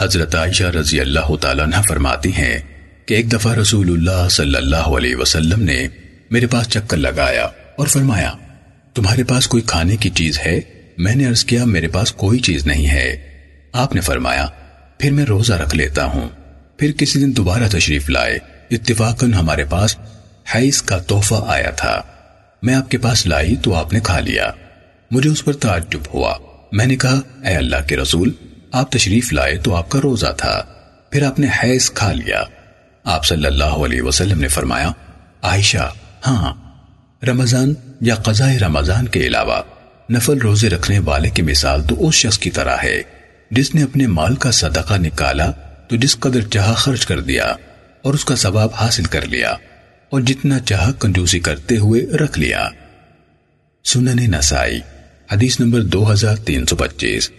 حضرت عائشہ رضی اللہ تعالیٰ عنہ فرماتی ہیں کہ ایک دفعہ رسول اللہ صلی اللہ علیہ وسلم نے میرے پاس چکر لگایا اور فرمایا، تمہارے پاس کوئی کھانے کی چیز ہے؟ میں نے عرض کیا، میرے پاس کوئی چیز نہیں ہے۔ آپ نے فرمایا، پھر میں روزہ رکھ لیتا ہوں۔ پھر کسی دن دوبارہ تشریف لائے۔ اتفاقاً ہمارے پاس حیث کا تحفہ آیا تھا۔ میں آپ کے پاس لائی تو آپ نے کھا لیا۔ مجھے اس پر تعجب ہوا۔ میں نے کہا، اے اللہ کے رسول آپ تشریف لائے تو آپ کا روزہ تھا۔ پھر آپ نے حیث کھا لیا۔ آپ صلی اللہ علیہ وسلم نے فرمایا، عائشہ ہاں رمضان یا قضاء رمضان کے علاوہ نفل روزے رکھنے والے کی مثال تو اس شخص کی طرح ہے۔ جس نے اپنے مال کا صدقہ نکالا تو جس قدر چاہا خرچ کر دیا اور اس کا ثواب حاصل کر لیا اور جتنا چاہا کنجوسی کرتے ہوئے رکھ لیا۔ سنن نسائی، حدیث نمبر دو ہزار تین سو پچیس۔